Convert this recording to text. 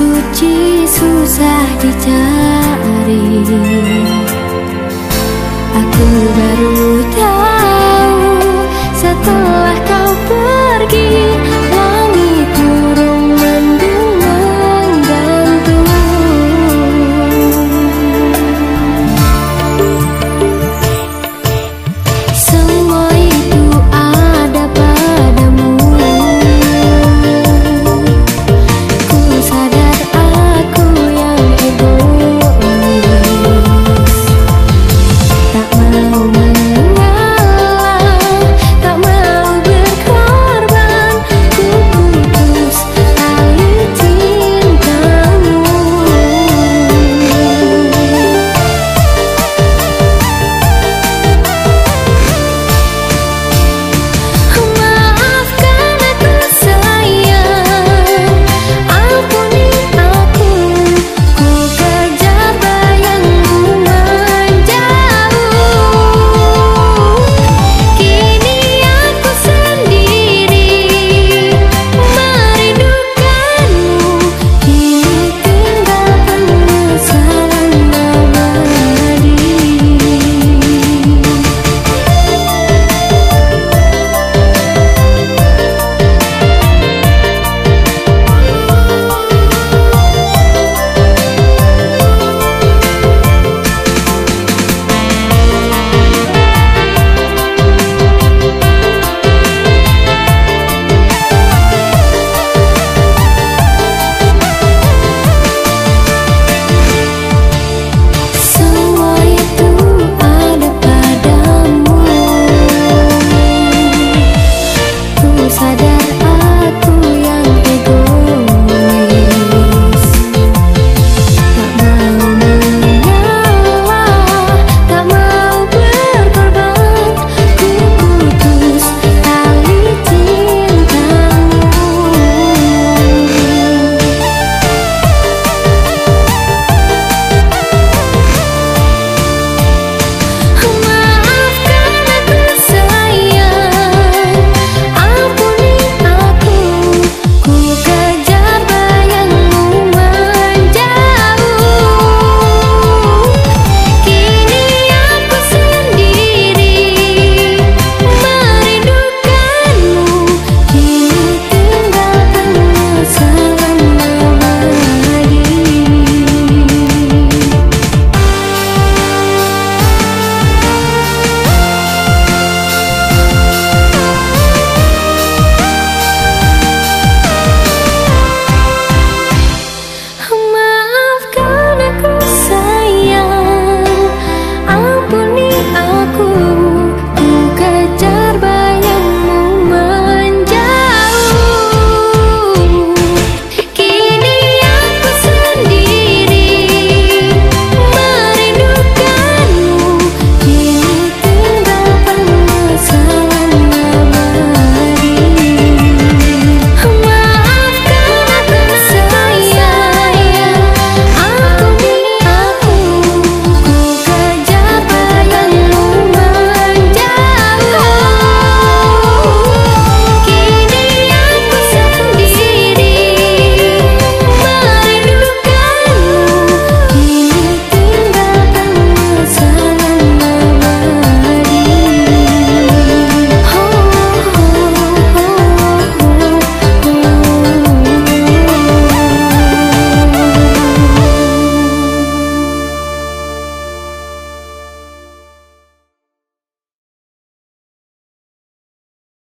suci susah dicari. Aku dari